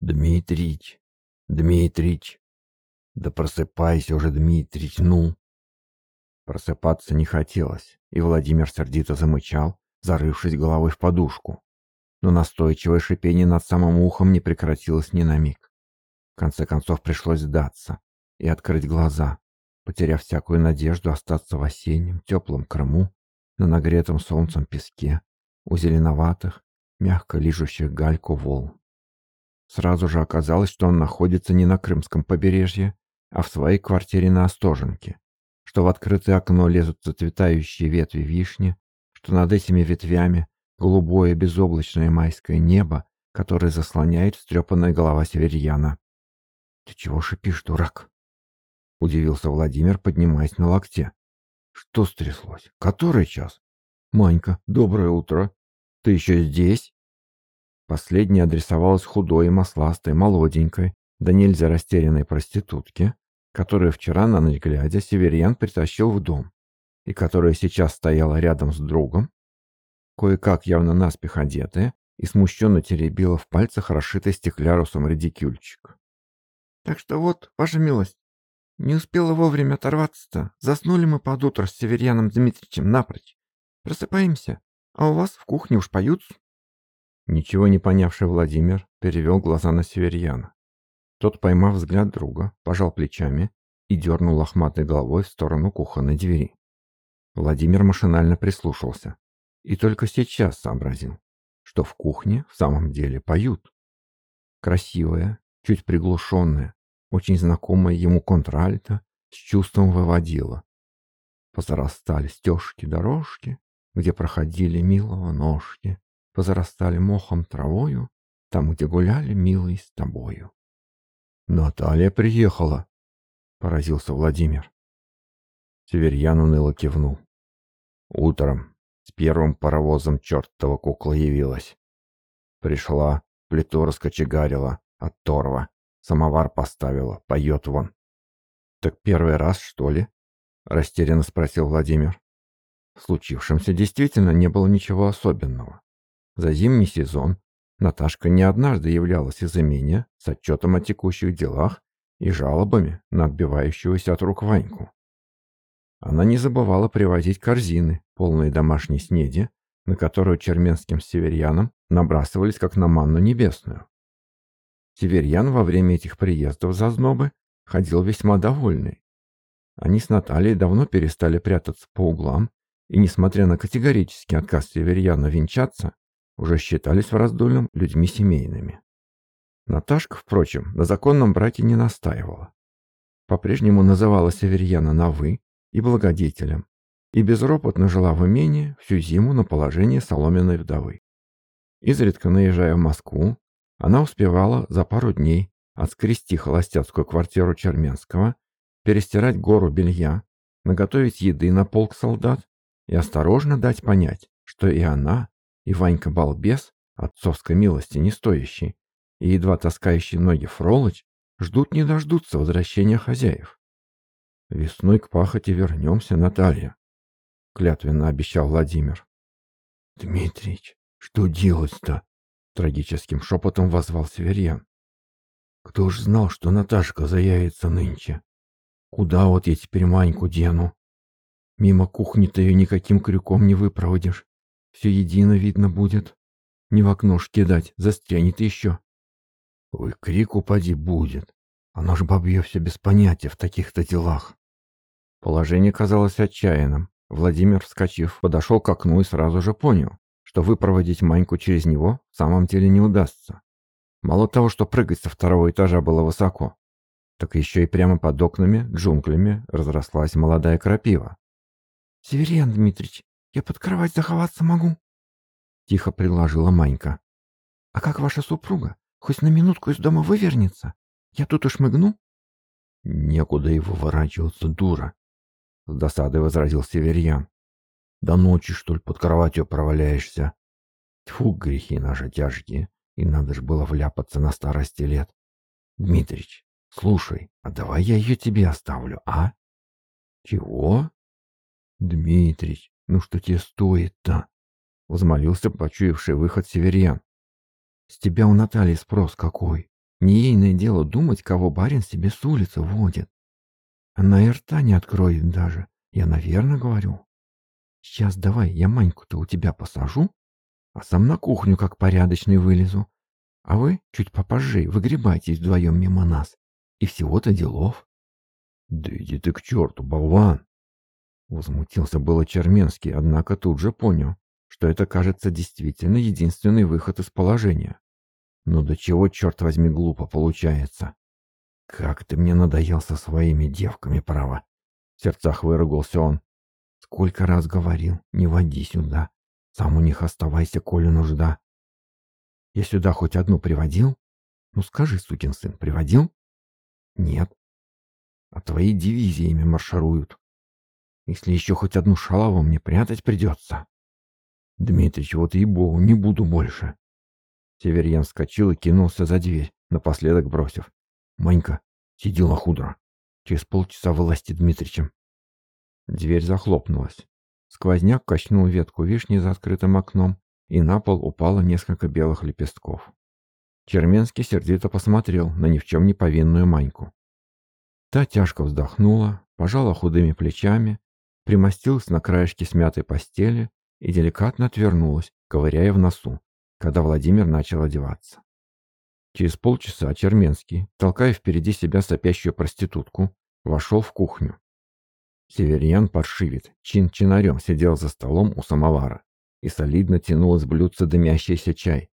Дмитрич, Дмитрич, да просыпайся уже, Дмитрич, ну. Просыпаться не хотелось, и Владимир сердито замычал, зарывшись головой в подушку. Но настойчивое шипение над самым ухом не прекратилось ни на миг. В конце концов пришлось сдаться и открыть глаза, потеряв всякую надежду остаться в осеннем теплом Крыму на нагретом солнцем песке у зеленоватых, мягко лижущих гальку волн. Сразу же оказалось, что он находится не на Крымском побережье, а в своей квартире на Остоженке, что в открытое окно лезут зацветающие ветви вишни, что над этими ветвями голубое безоблачное майское небо, которое заслоняет встрепанная голова северьяна. «Ты чего шипишь, дурак?» — удивился Владимир, поднимаясь на локте. «Что стряслось? Который час?» «Манька, доброе утро. Ты еще здесь?» Последняя адресовалась худой масластой, молоденькой, да нельзя растерянной проститутке, которую вчера на ночь глядя Северьян притащил в дом, и которая сейчас стояла рядом с другом, кое-как явно наспех одетая, и смущенно теребила в пальцах расшитый стеклярусом редикюльчик. «Так что вот, ваша милость, не успела вовремя оторваться-то. Заснули мы под утро с Северьяном Дмитриевичем напрочь. Просыпаемся, а у вас в кухне уж поют Ничего не понявший Владимир перевел глаза на Северьяна. Тот, поймав взгляд друга, пожал плечами и дернул лохматой головой в сторону кухонной двери. Владимир машинально прислушался и только сейчас сообразил, что в кухне в самом деле поют. Красивая, чуть приглушенная, очень знакомая ему контральта с чувством выводила. Позарастали стежки-дорожки, где проходили милого ножки, позарастали мохом травою, там, где гуляли, милый, с тобою. «Наталья приехала», — поразился Владимир. Северьян уныло кивнул. Утром с первым паровозом чертова кукла явилась. Пришла, плиту раскочегарила от торва, самовар поставила, поет вон. «Так первый раз, что ли?» — растерянно спросил Владимир. В случившемся действительно не было ничего особенного. За зимний сезон Наташка не однажды являлась из имения с отчетом о текущих делах и жалобами на отбивающегося от рук Ваньку. Она не забывала привозить корзины, полные домашней снеди, на которую черменским северянам набрасывались как на манну небесную. Северян во время этих приездов за знобы ходил весьма довольный. Они с Натальей давно перестали прятаться по углам, и, несмотря на категорический отказ Северьяна венчаться, уже считались в раздольном людьми семейными. Наташка, впрочем, на законном браке не настаивала. По-прежнему называла Северьяна на «вы» и благодетелем, и безропотно жила в имении всю зиму на положении соломенной вдовы. Изредка наезжая в Москву, она успевала за пару дней отскрести холостяцкую квартиру Черменского, перестирать гору белья, наготовить еды на полк солдат и осторожно дать понять, что и она, и Ванька-балбес, отцовской милости не стоящий, и едва таскающий ноги Фролыч, ждут не дождутся возвращения хозяев. «Весной к пахоте вернемся, Наталья», — клятвенно обещал Владимир. «Дмитрич, что делать-то?» — трагическим шепотом возвал Северьян. «Кто ж знал, что Наташка заявится нынче? Куда вот я теперь Маньку дену? Мимо кухни-то ее никаким крюком не выпроводишь. Все едино видно будет. Не в окно ж кидать, застрянет еще. Ой, крик упади будет. Оно ж бабье все без понятия в таких-то делах. Положение казалось отчаянным. Владимир, вскочив, подошел к окну и сразу же понял, что выпроводить Маньку через него в самом деле не удастся. Мало того, что прыгать со второго этажа было высоко, так еще и прямо под окнами, джунглями, разрослась молодая крапива. «Северян Дмитрич, я под кровать заховаться могу?» Тихо предложила Манька. «А как ваша супруга? Хоть на минутку из дома вывернется? Я тут уж мыгну?» «Некуда его ворачиваться, дура!» С досадой возразил Северьян. «До ночи, что ли, под кроватью проваляешься? Тьфу, грехи наши тяжкие, и надо ж было вляпаться на старости лет. Дмитрич, слушай, а давай я ее тебе оставлю, а?» «Чего?» «Дмитрич, ну что тебе стоит-то?» — взмолился почуявший выход северян. «С тебя у Натальи спрос какой? Не ейное дело думать, кого барин себе с улицы водит. Она и рта не откроет даже. Я, наверное, говорю. Сейчас давай я Маньку-то у тебя посажу, а сам на кухню как порядочный вылезу. А вы чуть попозже выгребайтесь вдвоем мимо нас. И всего-то делов. Да иди ты к черту, болван! Возмутился было Черменский, однако тут же понял, что это, кажется, действительно единственный выход из положения. Ну до чего, черт возьми, глупо получается. Как ты мне надоел со своими девками, право. В сердцах выругался он. Сколько раз говорил, не води сюда. Сам у них оставайся, коли нужда. Я сюда хоть одну приводил? Ну скажи, сукин сын, приводил? Нет. А твои дивизиями маршируют. Если еще хоть одну шалаву мне прятать придется. Дмитрич, вот ей-богу, не буду больше. Северьян вскочил и кинулся за дверь, напоследок бросив. «Манька, сиди лохудро. Через полчаса вылазьте Дмитричем». Дверь захлопнулась. Сквозняк качнул ветку вишни за открытым окном, и на пол упало несколько белых лепестков. Черменский сердито посмотрел на ни в чем не повинную Маньку. Та тяжко вздохнула, пожала худыми плечами, примостилась на краешке смятой постели и деликатно отвернулась, ковыряя в носу когда Владимир начал одеваться. Через полчаса Черменский, толкая впереди себя сопящую проститутку, вошел в кухню. Северьян паршивит, чин-чинарем сидел за столом у самовара и солидно тянул из блюдца дымящийся чай.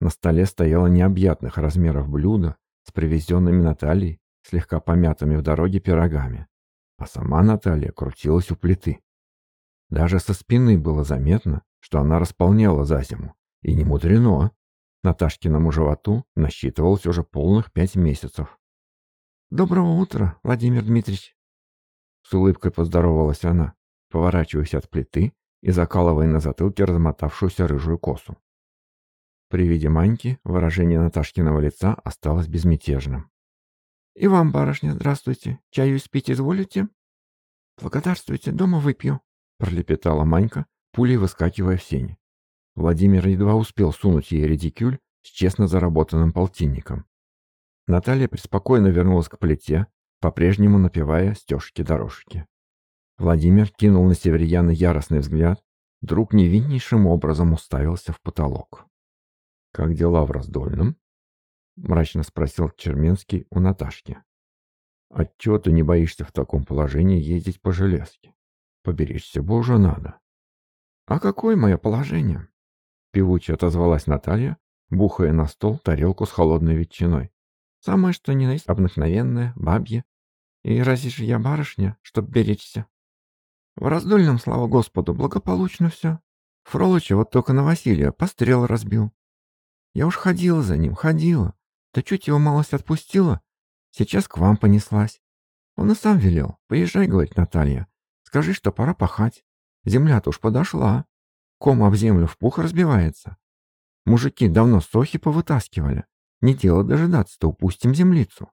На столе стояло необъятных размеров блюдо с привезенными Натальей, слегка помятыми в дороге пирогами, а сама Наталья крутилась у плиты. Даже со спины было заметно, что она располнела за зиму, и не мудрено. Наташкиному животу насчитывалось уже полных пять месяцев. «Доброго утра, Владимир Дмитриевич!» С улыбкой поздоровалась она, поворачиваясь от плиты и закалывая на затылке размотавшуюся рыжую косу. При виде Маньки выражение Наташкиного лица осталось безмятежным. «И вам, барышня, здравствуйте. Чаю спить изволите?» «Благодарствуйте, дома выпью», — пролепетала Манька, пулей выскакивая в сень. Владимир едва успел сунуть ей редикюль с честно заработанным полтинником. Наталья преспокойно вернулась к плите, по-прежнему напевая стежки-дорожки. Владимир кинул на Северьяна яростный взгляд, вдруг невиннейшим образом уставился в потолок. «Как дела в раздольном?» — мрачно спросил Черменский у Наташки. «Отчего ты не боишься в таком положении ездить по железке? Поберечься бы уже надо». «А какое мое положение?» Певуче отозвалась Наталья, бухая на стол тарелку с холодной ветчиной. «Самое что ни на есть обыкновенное, бабье. И разве же я барышня, чтоб беречься? В раздольном, слава Господу, благополучно все. Фролыча вот только на Василия пострел разбил. Я уж ходила за ним, ходила. Да чуть его малость отпустила, сейчас к вам понеслась. Он и сам велел. Поезжай, говорит Наталья. Скажи, что пора пахать. Земля-то уж подошла. Ком об землю в пух разбивается. Мужики давно сохи повытаскивали. Не дело дожидаться-то, упустим землицу.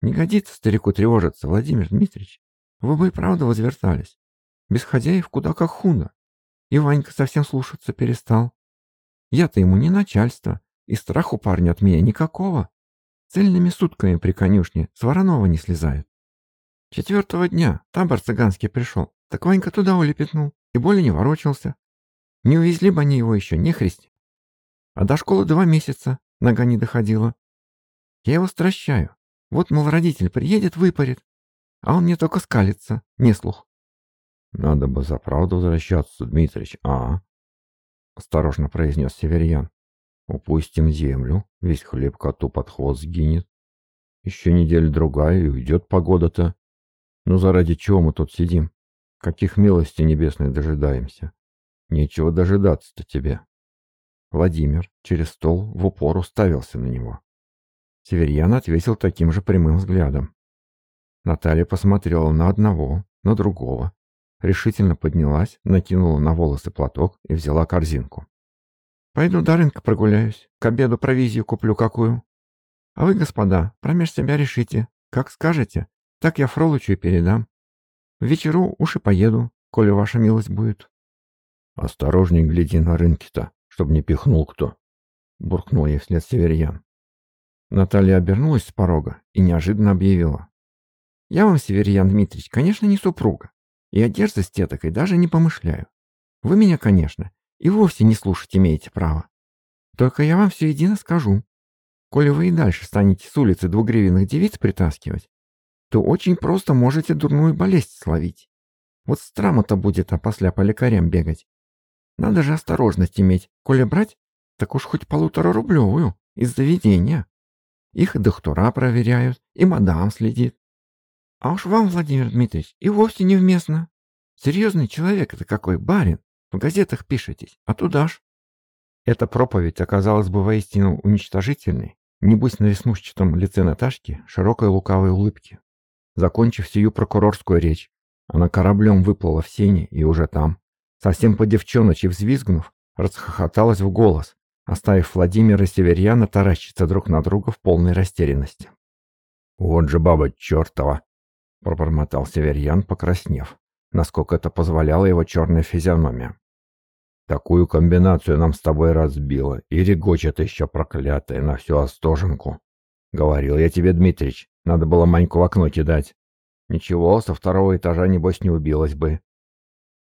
Не годится старику тревожиться, Владимир Дмитриевич. Вы бы и правда возвертались. Без хозяев куда как худо. И Ванька совсем слушаться перестал. Я-то ему не начальство, и страху парня от меня никакого. Цельными сутками при конюшне с Воронова не слезает. Четвертого дня табор цыганский пришел, так Ванька туда улепетнул и более не ворочался. Не увезли бы они его еще, не христи. А до школы два месяца нога не доходила. Я его стращаю. Вот, мол, родитель приедет, выпарит. А он мне только скалится, не слух. Надо бы за правду возвращаться, Дмитрич, а? Осторожно произнес Северьян. Упустим землю, весь хлеб коту под хвост сгинет. Еще неделя-другая и уйдет погода-то. Ну заради чего мы тут сидим? Каких милостей небесных дожидаемся? Нечего дожидаться-то тебе. Владимир через стол в упор уставился на него. Северьян ответил таким же прямым взглядом. Наталья посмотрела на одного, на другого, решительно поднялась, накинула на волосы платок и взяла корзинку. «Пойду до рынка прогуляюсь, к обеду провизию куплю какую. А вы, господа, промеж себя решите, как скажете, так я Фролычу и передам. В вечеру уж и поеду, коли ваша милость будет». «Осторожней гляди на рынке-то, чтоб не пихнул кто», — буркнул ей вслед Северьян. Наталья обернулась с порога и неожиданно объявила. «Я вам, Северьян Дмитриевич, конечно, не супруга, и о дерзости этакой даже не помышляю. Вы меня, конечно, и вовсе не слушать имеете право. Только я вам все едино скажу. Коли вы и дальше станете с улицы двугривенных девиц притаскивать, то очень просто можете дурную болезнь словить. Вот страма-то будет, а после по лекарям бегать. Надо же осторожность иметь. Коли брать, так уж хоть полуторарублевую из заведения. Их и доктора проверяют, и мадам следит. А уж вам, Владимир Дмитриевич, и вовсе невместно. Серьезный человек это какой, барин. В газетах пишетесь, а туда ж. Эта проповедь оказалась бы воистину уничтожительной, не будь на веснушчатом лице Наташки широкой лукавой улыбки. Закончив сию прокурорскую речь, она кораблем выплыла в сене и уже там, совсем по девчоночи взвизгнув, расхохоталась в голос, оставив Владимира и Северьяна таращиться друг на друга в полной растерянности. «Вот же баба чертова!» — пробормотал Северьян, покраснев, насколько это позволяла его черная физиономия. Такую комбинацию нам с тобой разбила, и регочет еще проклятая на всю Остоженку. Говорил я тебе, Дмитрич, надо было Маньку в окно кидать. Ничего, со второго этажа, небось, не убилась бы.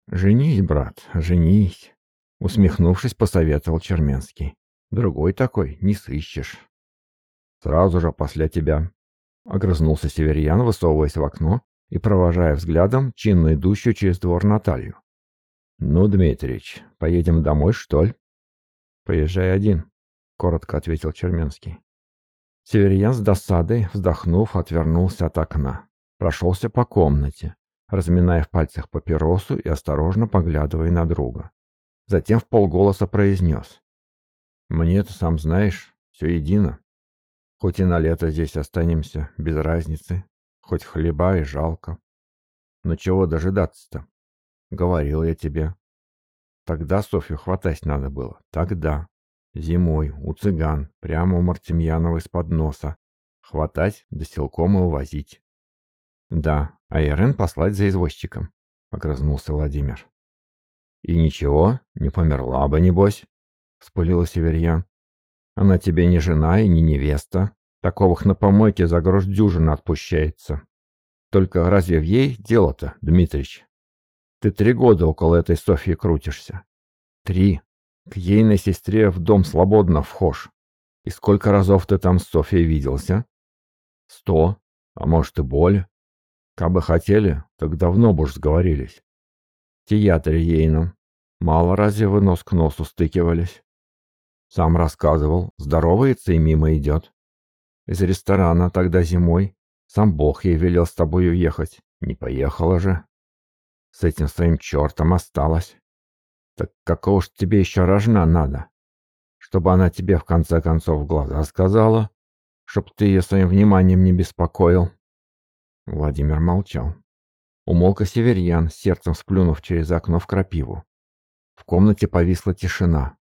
Женись, брат, женись, усмехнувшись, посоветовал Черменский. Другой такой не сыщешь. Сразу же после тебя. Огрызнулся Северьян, высовываясь в окно и провожая взглядом чинно идущую через двор Наталью. «Ну, Дмитрич, поедем домой, что ли?» «Поезжай один», — коротко ответил Черменский. Северьян с досадой, вздохнув, отвернулся от окна. Прошелся по комнате, разминая в пальцах папиросу и осторожно поглядывая на друга. Затем в полголоса произнес. «Мне-то, сам знаешь, все едино. Хоть и на лето здесь останемся, без разницы, хоть хлеба и жалко. Но чего дожидаться-то? Говорил я тебе. Тогда Софью хватать надо было. Тогда. Зимой, у цыган, прямо у Мартемьянова из-под носа. Хватать, да силком и увозить. Да, а Ирен послать за извозчиком, — огрызнулся Владимир. И ничего, не померла бы, небось, — вспылила Северьян. Она тебе не жена и не невеста. Таковых на помойке за грош дюжина отпущается. Только разве в ей дело-то, Дмитрич? Ты три года около этой Софьи крутишься. Три. К ейной сестре в дом свободно вхож. И сколько разов ты там с Софьей виделся? Сто. А может и более. Кабы хотели, так давно бы уж сговорились. Театре ейном. Мало разве вы нос к носу стыкивались? Сам рассказывал, здоровается и мимо идет. Из ресторана тогда зимой. Сам Бог ей велел с тобой уехать. Не поехала же с этим своим чертом осталась. Так какого ж тебе еще рожна надо? Чтобы она тебе в конце концов в глаза сказала, чтоб ты ее своим вниманием не беспокоил. Владимир молчал. Умолк Северьян, сердцем сплюнув через окно в крапиву. В комнате повисла тишина,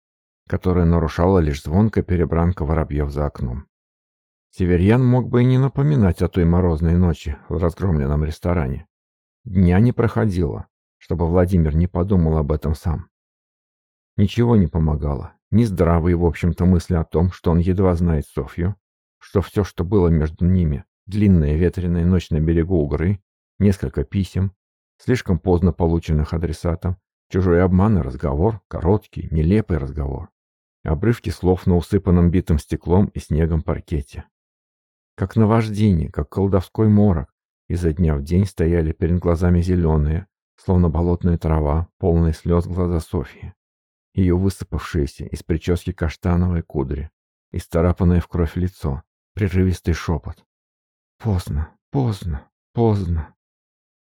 которая нарушала лишь звонкая перебранка воробьев за окном. Северьян мог бы и не напоминать о той морозной ночи в разгромленном ресторане. Дня не проходило, чтобы Владимир не подумал об этом сам. Ничего не помогало, ни здравые, в общем-то, мысли о том, что он едва знает Софью, что все, что было между ними, длинная ветреная ночь на берегу Угры, несколько писем, слишком поздно полученных адресатом, чужой обман и разговор, короткий, нелепый разговор, обрывки слов на усыпанном битым стеклом и снегом паркете. Как наваждение, как колдовской морок, Изо дня в день стояли перед глазами зеленые, словно болотная трава, полные слез глаза Софьи. Ее высыпавшиеся из прически каштановые кудри, исцарапанное в кровь лицо, прерывистый шепот. «Поздно, поздно, поздно».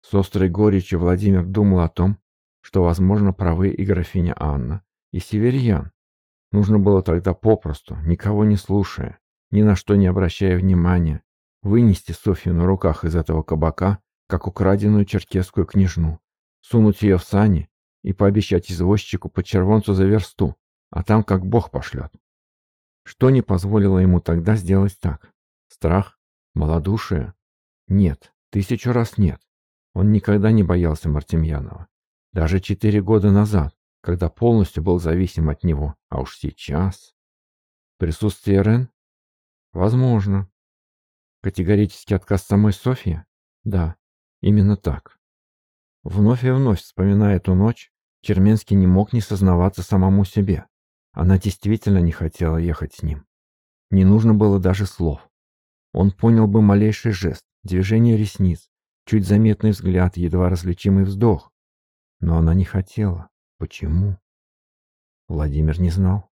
С острой горечью Владимир думал о том, что, возможно, правы и графиня Анна, и Северьян. Нужно было тогда попросту, никого не слушая, ни на что не обращая внимания, вынести Софью на руках из этого кабака, как украденную черкесскую княжну, сунуть ее в сани и пообещать извозчику по червонцу за версту, а там как бог пошлет. Что не позволило ему тогда сделать так? Страх? Малодушие? Нет, тысячу раз нет. Он никогда не боялся Мартемьянова. Даже четыре года назад, когда полностью был зависим от него, а уж сейчас. Присутствие Рен Возможно. Категорический отказ самой Софьи? Да, именно так. Вновь и вновь, вспоминая эту ночь, Черменский не мог не сознаваться самому себе. Она действительно не хотела ехать с ним. Не нужно было даже слов. Он понял бы малейший жест, движение ресниц, чуть заметный взгляд, едва различимый вздох. Но она не хотела. Почему? Владимир не знал.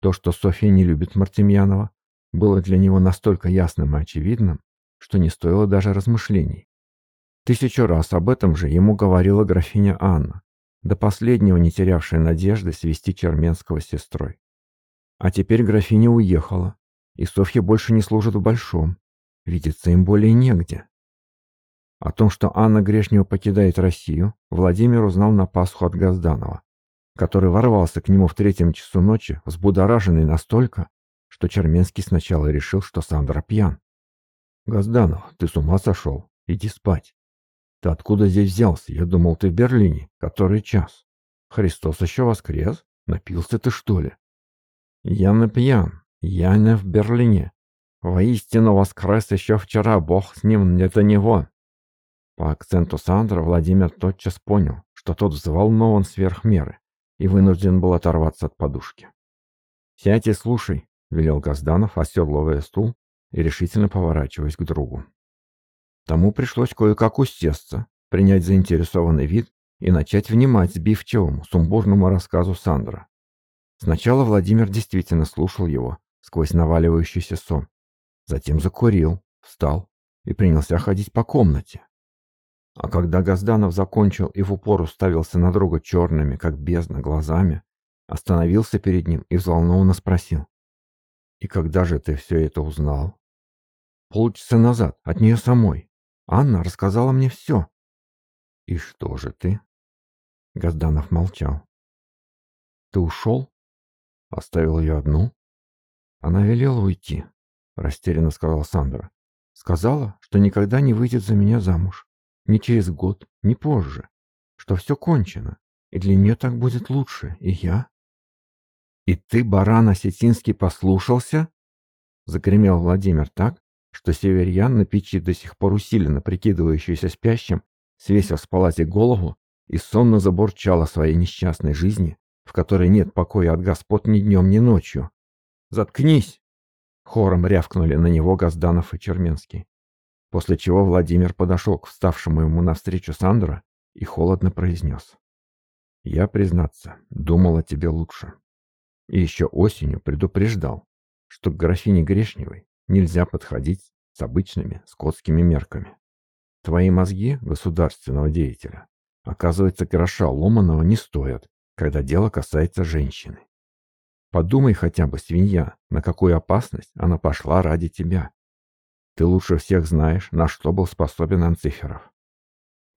То, что Софья не любит Мартемьянова, было для него настолько ясным и очевидным, что не стоило даже размышлений. Тысячу раз об этом же ему говорила графиня Анна, до последнего не терявшая надежды свести Черменского с сестрой. А теперь графиня уехала, и Софья больше не служит в Большом. Видеться им более негде. О том, что Анна Грешнева покидает Россию, Владимир узнал на Пасху от Газданова, который ворвался к нему в третьем часу ночи, взбудораженный настолько, что Черменский сначала решил, что Сандра пьян. «Газданов, ты с ума сошел? Иди спать. Ты откуда здесь взялся? Я думал, ты в Берлине. Который час? Христос еще воскрес? Напился ты, что ли?» «Я не пьян. Я не в Берлине. Воистину воскрес еще вчера, Бог с ним, это него». По акценту Сандра Владимир тотчас понял, что тот взволнован сверх меры и вынужден был оторваться от подушки. «Сядь и слушай», — велел Газданов, оседлывая стул и решительно поворачиваясь к другу. Тому пришлось кое-как усесться, принять заинтересованный вид и начать внимать сбивчивому, сумбурному рассказу Сандра. Сначала Владимир действительно слушал его сквозь наваливающийся сон. Затем закурил, встал и принялся ходить по комнате. А когда Газданов закончил и в упор уставился на друга черными, как бездна, глазами, остановился перед ним и взволнованно спросил. «И когда же ты все это узнал?» «Полчаса назад, от нее самой. Анна рассказала мне все». «И что же ты?» Газданов молчал. «Ты ушел?» Оставил ее одну. Она велела уйти, растерянно сказал Сандра. Сказала, что никогда не выйдет за меня замуж. Ни через год, ни позже. Что все кончено. И для нее так будет лучше. И я... «И ты, баран Осетинский, послушался?» Загремел Владимир так, что северьян на печи до сих пор усиленно прикидывающийся спящим, свесил с палати голову и сонно забурчал о своей несчастной жизни, в которой нет покоя от господ ни днем, ни ночью. «Заткнись!» Хором рявкнули на него Газданов и Черменский. После чего Владимир подошел к вставшему ему навстречу Сандра и холодно произнес. «Я, признаться, думал о тебе лучше. И еще осенью предупреждал, что к графине Грешневой нельзя подходить с обычными скотскими мерками. Твои мозги государственного деятеля, оказывается, гроша ломаного не стоят, когда дело касается женщины. Подумай хотя бы, свинья, на какую опасность она пошла ради тебя. Ты лучше всех знаешь, на что был способен Анциферов.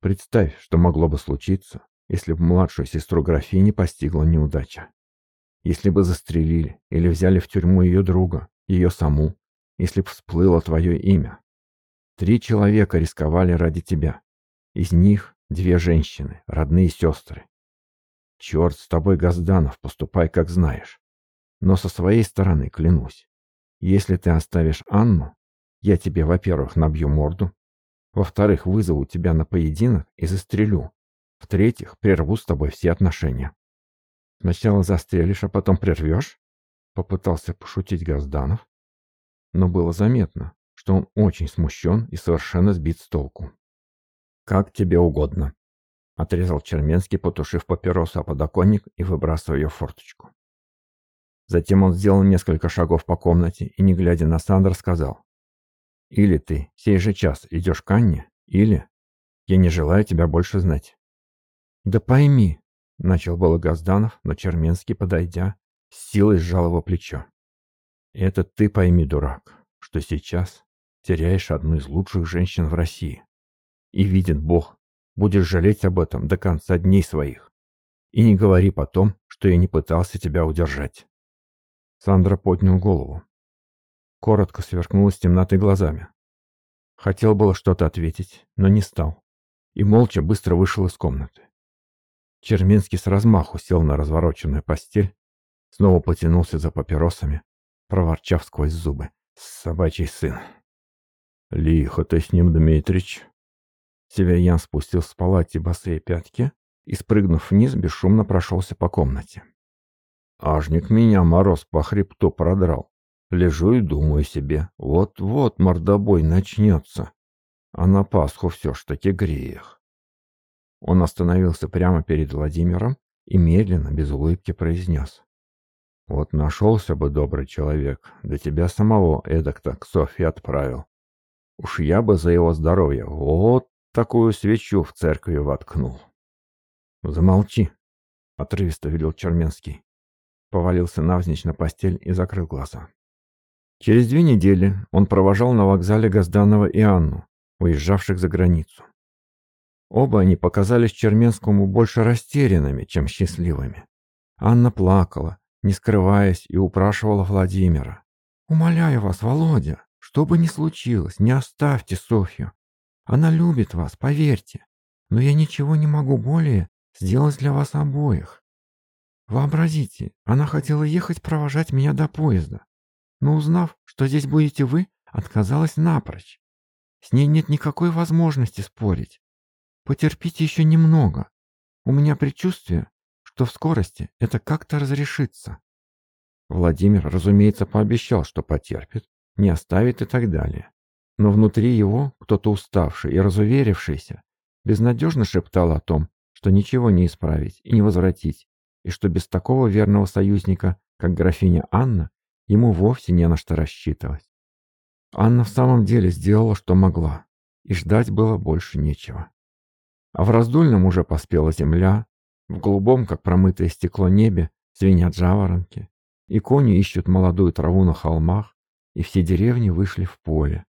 Представь, что могло бы случиться, если бы младшую сестру графини постигла неудача. Если бы застрелили или взяли в тюрьму ее друга, ее саму, если бы всплыло твое имя. Три человека рисковали ради тебя. Из них две женщины, родные сестры. Черт с тобой, Газданов, поступай как знаешь. Но со своей стороны клянусь, если ты оставишь Анну, я тебе, во-первых, набью морду, во-вторых, вызову тебя на поединок и застрелю, в-третьих, прерву с тобой все отношения. Сначала застрелишь, а потом прервешь? Попытался пошутить Газданов, но было заметно, что он очень смущен и совершенно сбит с толку. «Как тебе угодно», — отрезал Черменский, потушив папиросу о подоконник и выбрасывая ее в форточку. Затем он сделал несколько шагов по комнате и, не глядя на Сандра, сказал. Или ты сей же час идешь к Анне, или я не желаю тебя больше знать. Да пойми, начал было Газданов, но Черменский, подойдя, с силой сжал его плечо. Это ты пойми, дурак, что сейчас теряешь одну из лучших женщин в России. И видит Бог, будешь жалеть об этом до конца дней своих. И не говори потом, что я не пытался тебя удержать. Сандра поднял голову коротко сверкнул из темноты глазами. Хотел было что-то ответить, но не стал. И молча быстро вышел из комнаты. Черминский с размаху сел на развороченную постель, снова потянулся за папиросами, проворчав сквозь зубы. собачий сын. Лихо ты с ним, Дмитрич. Северьян спустил с палати босые пятки и, спрыгнув вниз, бесшумно прошелся по комнате. Ажник меня мороз по хребту продрал. Лежу и думаю себе, вот-вот мордобой начнется. А на Пасху все ж таки грех. Он остановился прямо перед Владимиром и медленно, без улыбки произнес. Вот нашелся бы добрый человек, да тебя самого эдак-то к Софье отправил. Уж я бы за его здоровье вот такую свечу в церкви воткнул. Замолчи, отрывисто велел Черменский. Повалился навзничь на постель и закрыл глаза. Через две недели он провожал на вокзале Газданова и Анну, уезжавших за границу. Оба они показались Черменскому больше растерянными, чем счастливыми. Анна плакала, не скрываясь, и упрашивала Владимира. «Умоляю вас, Володя, что бы ни случилось, не оставьте Софью. Она любит вас, поверьте. Но я ничего не могу более сделать для вас обоих. Вообразите, она хотела ехать провожать меня до поезда, но узнав, что здесь будете вы, отказалась напрочь. С ней нет никакой возможности спорить. Потерпите еще немного. У меня предчувствие, что в скорости это как-то разрешится. Владимир, разумеется, пообещал, что потерпит, не оставит и так далее. Но внутри его кто-то уставший и разуверившийся безнадежно шептал о том, что ничего не исправить и не возвратить, и что без такого верного союзника, как графиня Анна, ему вовсе не на что рассчитывать. Анна в самом деле сделала, что могла, и ждать было больше нечего. А в раздольном уже поспела земля, в голубом, как промытое стекло небе, звенят жаворонки, и кони ищут молодую траву на холмах, и все деревни вышли в поле.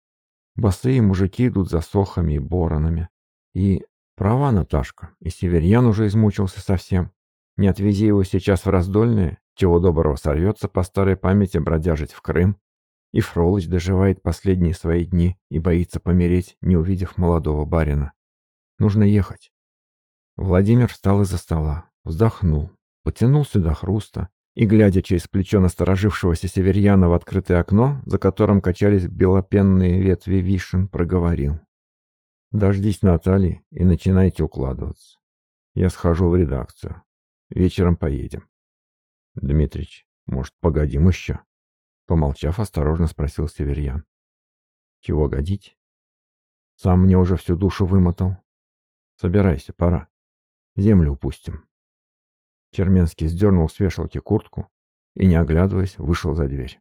Босые мужики идут за сохами и боронами. И права Наташка, и северьян уже измучился совсем. Не отвези его сейчас в раздольное, чего доброго сорвется по старой памяти бродяжить в Крым. И Фролыч доживает последние свои дни и боится помереть, не увидев молодого барина. Нужно ехать. Владимир встал из-за стола, вздохнул, потянулся до хруста и, глядя через плечо насторожившегося северьяна в открытое окно, за которым качались белопенные ветви вишен, проговорил. «Дождись Натальи и начинайте укладываться. Я схожу в редакцию. Вечером поедем». «Дмитрич, может, погодим еще?» Помолчав, осторожно спросил Северьян. «Чего годить?» «Сам мне уже всю душу вымотал. Собирайся, пора». Землю упустим. Черменский сдернул с вешалки куртку и, не оглядываясь, вышел за дверь.